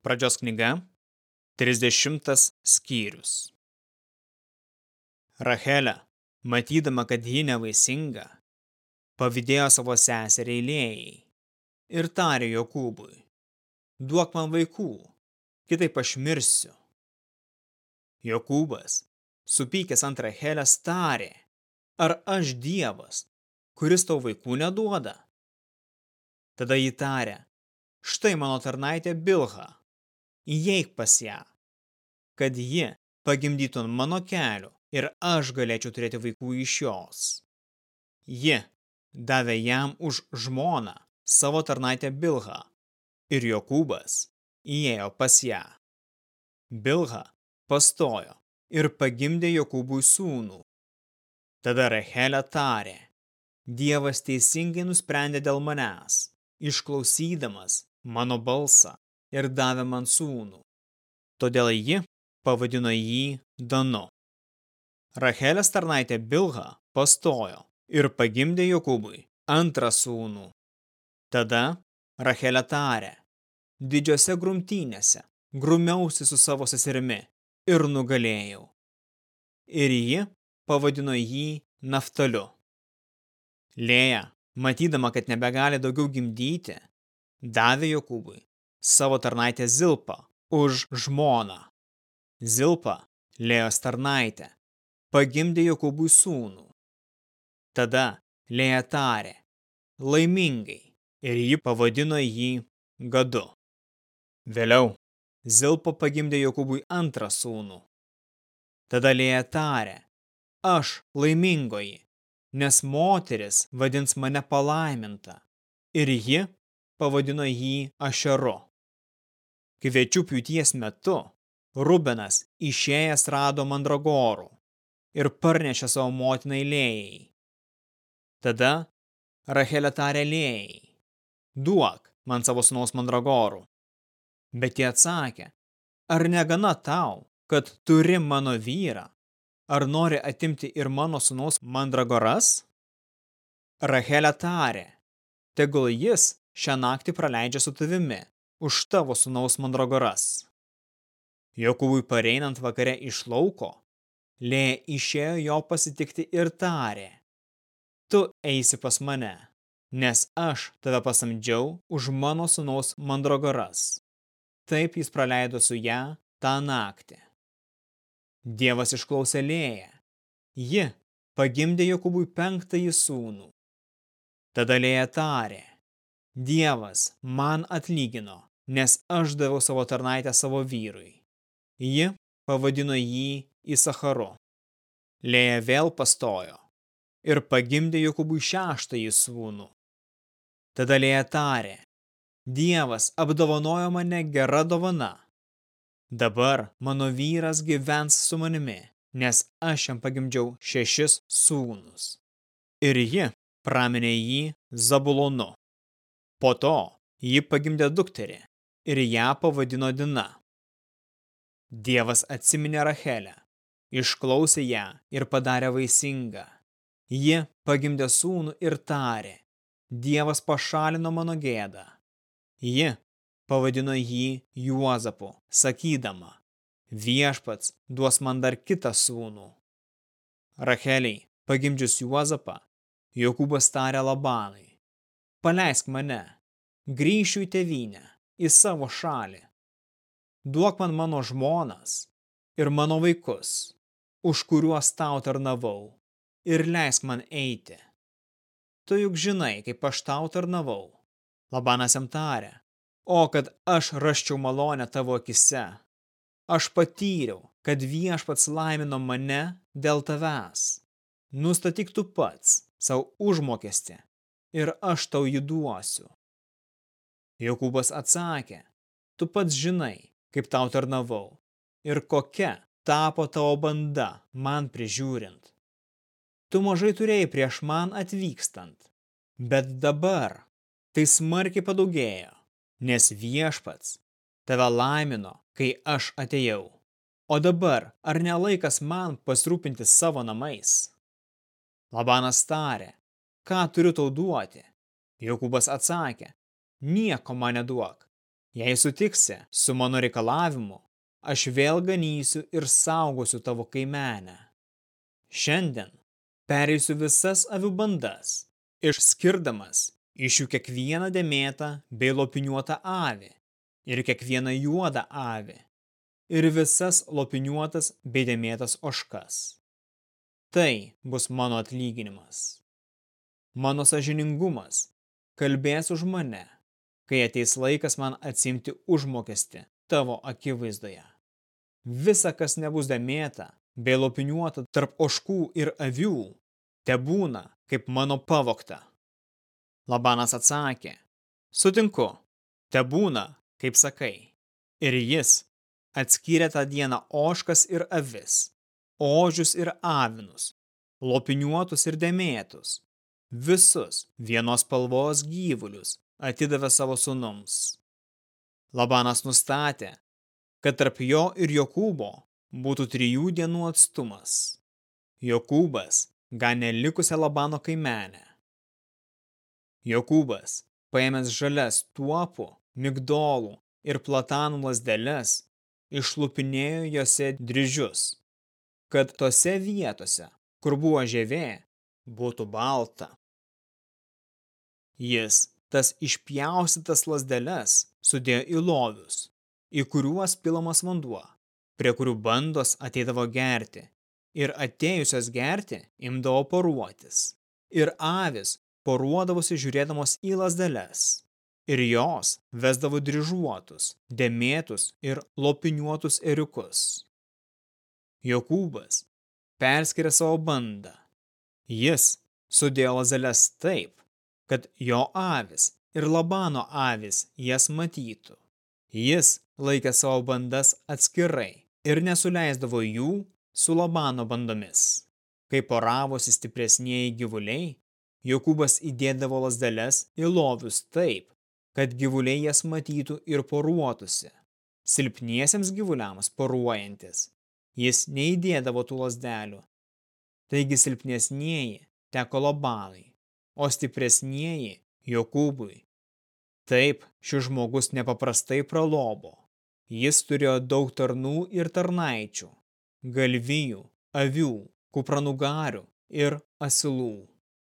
Pradžios knyga, 30 skyrius. Rachelė, matydama, kad ji nevaisinga, pavydėjo savo seseriai lėjai ir tarė Jokūbui, duok man vaikų, kitaip aš mirsiu. Jokūbas, supykęs ant Rachelės, tarė, ar aš Dievas, kuris tau vaikų neduoda? Tada jį tarė, štai mano tarnaitė Bilha, įeik pas ją, kad ji pagimdytų ant mano kelių ir aš galėčiau turėti vaikų iš jos. Ji davė jam už žmoną savo tarnaitę Bilha ir Jokūbas įėjo pas ją. Bilha pastojo ir pagimdė Jokūbui sūnų. Tada Rechelė tarė, Dievas teisingai nusprendė dėl manęs, išklausydamas mano balsą ir davė man sūnų. Todėl ji pavadino jį Danu. Rachelės tarnaitė Bilha pastojo ir pagimdė Jokūbui antrą sūnų. Tada Rachelė tarė, didžiose grumtynėse grumiausi su savo seserimi ir nugalėjau. Ir ji pavadino jį Naftaliu. Lėja, matydama, kad nebegali daugiau gimdyti, davė Jokūbui savo tarnaitę Zilpą už žmoną. Zilpa, Lėjos tarnaitė, pagimdė Jokūbui sūnų. Tada Lėja tarė, laimingai, ir ji pavadino jį Gadu. Vėliau Zilpa pagimdė Jokūbui antrą sūnų. Tada Lėja tarė, aš laimingoji, nes moteris vadins mane palaiminta, ir ji pavadino jį Ašeru. Kviečių pjūties metu Rubenas išėjęs rado mandragorų ir parnešė savo motinai lėjai. Tada Rachelė tarė lėjai, duok man savo sūnaus mandragorų. Bet jie atsakė, ar negana tau, kad turi mano vyrą, ar nori atimti ir mano sūnaus mandragoras? Rachelė tarė, tegul jis šią naktį praleidžia su tavimi už tavo sūnaus mandragoras. Jokūbui pareinant vakare iš lauko, Lėja išėjo jo pasitikti ir tarė, tu eisi pas mane, nes aš tave pasamdžiau už mano sūnaus mandragoras. Taip jis praleido su ją tą naktį. Dievas išklausė Lėją. Ji pagimdė Jokūbui penktąjį sūnų. Tada Lėja tarė, Dievas man atlygino, nes aš daviau savo tarnaitę savo vyrui. Ji pavadino jį Isacharu. Lėja vėl pastojo ir pagimdė Jokubui šeštąjį sūnų. Tada Lėja tarė, Dievas apdovanojo mane gera dovana. Dabar mano vyras gyvens su manimi, nes aš jam pagimdžiau šešis sūnus. Ir ji praminė jį Zabulonu. Po to ji pagimdė dukterį ir ją pavadino Dina. Dievas atsiminė Rachelę, išklausė ją ir padarė vaisingą. Ji pagimdė sūnų ir tarė, Dievas pašalino mano gėdą. Ji pavadino jį Juozapu, sakydama, viešpats duos man dar kitą sūnų. Racheliai, pagimdžius Juozapą, Jokūbas tarė Labanai, paleisk mane, grįšiu į tevinę, į savo šalį. Duok man mano žmonas ir mano vaikus, už kuriuos tau tarnavau, ir leisk man eiti. Tu juk žinai, kaip aš tau tarnavau. Labanas jam tarė, o kad aš raščiau malonę tavo akise. Aš patyriau, kad viešpats laimino mane dėl tavęs. Nustatyk tu pats savo užmokestį ir aš tau jį duosiu. Jokūbas atsakė, tu pats žinai, kaip tau tarnavau ir kokia tapo tavo banda man prižiūrint. Tu mažai turėjai prieš man atvykstant, bet dabar tai smarkiai padaugėjo, nes viešpats tave laimino, kai aš atėjau. O dabar ar nelaikas man pasirūpinti savo namais? Labanas tarė, ką turiu tau duoti? Jokūbas atsakė, nieko man neduok, Jei sutiksi su mano reikalavimu, aš vėl ganysiu ir saugosiu tavo kaimenę. Šiandien pereisiu visas avių bandas, išskirdamas iš jų kiekvieną dėmėtą bei lopiniuotą avį ir kiekvieną juodą avį ir visas lopiniuotas bei dėmėtas oškas. Tai bus mano atlyginimas. Mano sažiningumas kalbės už mane, kai ateis laikas man atsimti užmokesti tavo akivaizdoje. Visa, kas nebus dėmėta, bei lopiniuota tarp oškų ir avių, te būna kaip mano pavokta. Labanas atsakė, sutinku, te būna, kaip sakai. Ir jis atskyrė tą dieną oškas ir avis, ožius ir avinus, lopiniuotus ir dėmėtus, visus vienos spalvos gyvulius atidavė savo sunums. Labanas nustatė, kad tarp jo ir Jokūbo būtų trijų dienų atstumas. Jokūbas ganė likusią Labano kaimenę. Jokūbas, paėmęs žalias tuopų, migdolų ir platanų lasdeles, išlupinėjo jose dryžius, kad tose vietose, kur buvo ževė, būtų balta. Jis tas išpjaustytas lasdeles sudėjo į lovius, į kuriuos pilamas vanduo, prie kurių bandos ateidavo gerti, ir atėjusios gerti imdavo poruotis. Ir avis poruodavosi žiūrėdamos į lasdeles. Ir jos vesdavo dryžuotus, dėmėtus ir lopiniuotus eriukus. Jokūbas perskiria savo bandą. Jis sudėjo lazeles taip, kad jo avis ir Labano avis jas matytų. Jis laikė savo bandas atskirai ir nesuleisdavo jų su Labano bandomis. Kai poravosi stipresnieji gyvuliai, Jokūbas įdėdavo lasdeles į lovius taip, kad gyvuliai jas matytų ir poruotųsi. Silpniesiems gyvuliams poruojantis, jis neįdėdavo tų lasdelių. Taigi silpnesnieji teko Labanui, o stipresnieji Jokūbui. Taip, šis žmogus nepaprastai pralobo. Jis turėjo daug tarnų ir tarnaičių, galvijų, avių, kupranugarių ir asilų.